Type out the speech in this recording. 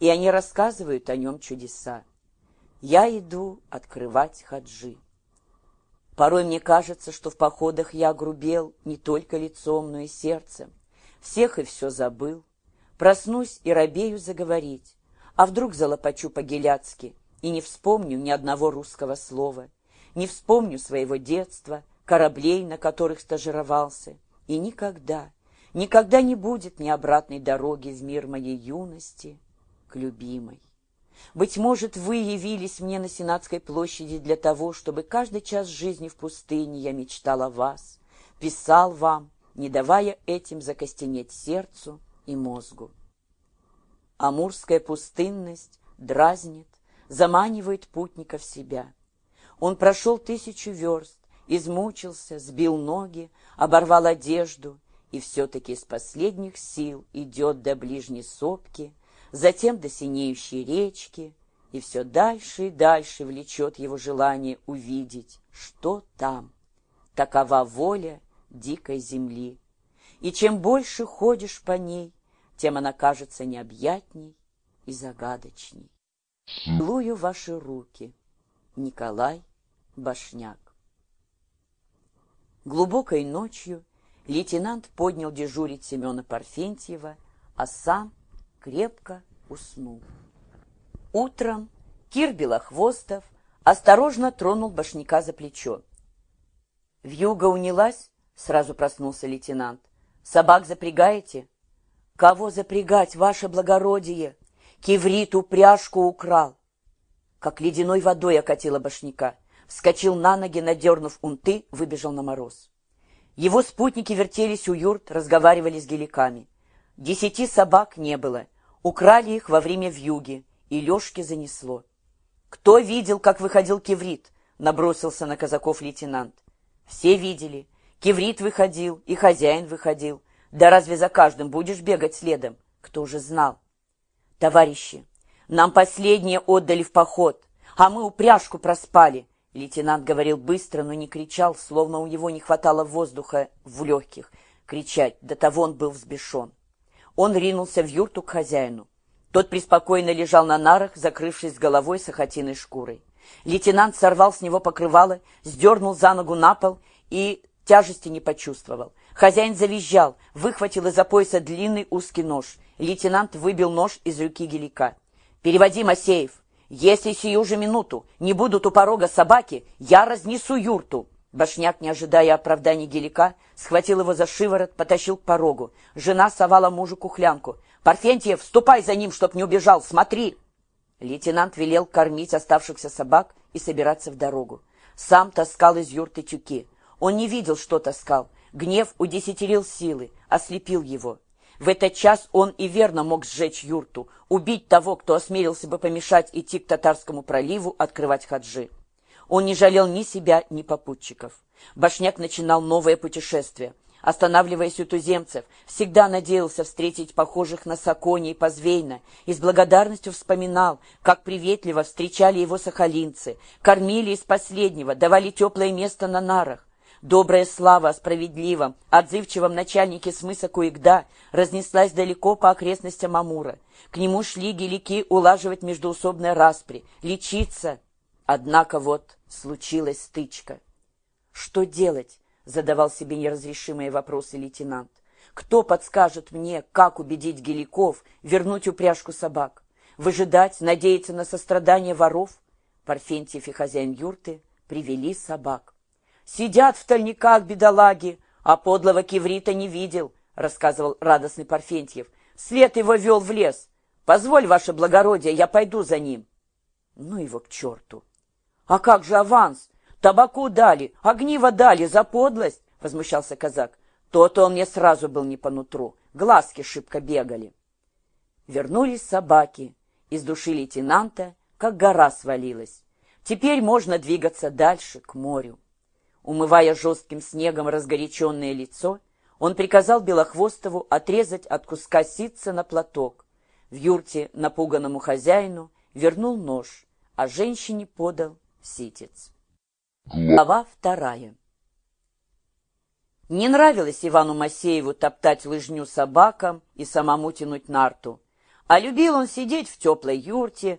и они рассказывают о нем чудеса. Я иду открывать хаджи. Порой мне кажется, что в походах я грубел не только лицом, но и сердцем. Всех и все забыл. Проснусь и робею заговорить, а вдруг залопачу по-геляцки и не вспомню ни одного русского слова, не вспомню своего детства, кораблей, на которых стажировался, и никогда, никогда не будет ни обратной дороги в мир моей юности к любимой. Быть может, вы явились мне на Сенатской площади для того, чтобы каждый час жизни в пустыне я мечтал о вас, писал вам, не давая этим закостенеть сердцу и мозгу. Амурская пустынность дразнит, заманивает путника в себя. Он прошел тысячу верст, измучился, сбил ноги, оборвал одежду и все-таки из последних сил идет до ближней сопки, затем до синеющей речки, и все дальше и дальше влечет его желание увидеть, что там. Такова воля дикой земли. И чем больше ходишь по ней, тем она кажется необъятней и загадочней. Целую ваши руки, Николай Башняк. Глубокой ночью лейтенант поднял дежурить Семена Парфентьева, а сам крепко уснул. Утром Кир Белохвостов осторожно тронул Башняка за плечо. «Вьюга унялась?» — сразу проснулся лейтенант. «Собак запрягаете?» «Кого запрягать, ваше благородие?» Киврит упряжку украл. Как ледяной водой окатила башняка. Вскочил на ноги, надернув унты, выбежал на мороз. Его спутники вертелись у юрт, разговаривали с геликами. Десяти собак не было. Украли их во время вьюги, и Лешке занесло. «Кто видел, как выходил киврит?» — набросился на казаков лейтенант. «Все видели. Киврит выходил, и хозяин выходил. Да разве за каждым будешь бегать следом? Кто же знал?» «Товарищи, нам последнее отдали в поход, а мы упряжку проспали», Лейтенант говорил быстро, но не кричал, словно у него не хватало воздуха в легких. Кричать, до того он был взбешен. Он ринулся в юрту к хозяину. Тот преспокойно лежал на нарах, закрывшись головой сахатиной шкурой. Лейтенант сорвал с него покрывало, сдернул за ногу на пол и тяжести не почувствовал. Хозяин завизжал, выхватил из-за пояса длинный узкий нож. Лейтенант выбил нож из руки гелика. «Переводи, Масеев!» Если сию же минуту не будут у порога собаки, я разнесу юрту. Башняк, не ожидая оправданий гелика, схватил его за шиворот, потащил к порогу. Жена совала мужу кухлянку. «Парфентьев, ступай за ним, чтоб не убежал, смотри!» Лейтенант велел кормить оставшихся собак и собираться в дорогу. Сам таскал из юрты тюки. Он не видел, что таскал. Гнев удесятерил силы, ослепил его. В этот час он и верно мог сжечь юрту, убить того, кто осмелился бы помешать идти к Татарскому проливу открывать хаджи. Он не жалел ни себя, ни попутчиков. Башняк начинал новое путешествие. Останавливаясь у туземцев, всегда надеялся встретить похожих на Сакони и Позвейна и с благодарностью вспоминал, как приветливо встречали его сахалинцы, кормили из последнего, давали теплое место на нарах. Добрая слава о справедливом, отзывчивом начальнике смыса Куигда разнеслась далеко по окрестностям Амура. К нему шли гелики улаживать междуусобные распри, лечиться. Однако вот случилась стычка. «Что делать?» — задавал себе неразрешимые вопросы лейтенант. «Кто подскажет мне, как убедить геликов вернуть упряжку собак? Выжидать, надеяться на сострадание воров?» Парфентьев и хозяин юрты привели собак. Сидят в тальниках бедолаги, а подлого киврита не видел, — рассказывал радостный Парфентьев. След его вел в лес. Позволь, ваше благородие, я пойду за ним. Ну его к черту. А как же аванс? Табаку дали, огниво дали за подлость, — возмущался казак. То-то он мне сразу был не по нутру. Глазки шибко бегали. Вернулись собаки. Из души лейтенанта, как гора свалилась. Теперь можно двигаться дальше, к морю. Умывая жестким снегом разгоряченное лицо, он приказал Белохвостову отрезать от куска ситца на платок. В юрте напуганному хозяину вернул нож, а женщине подал ситец. Глава вторая. Не нравилось Ивану Масееву топтать лыжню собакам и самому тянуть нарту. А любил он сидеть в теплой юрте,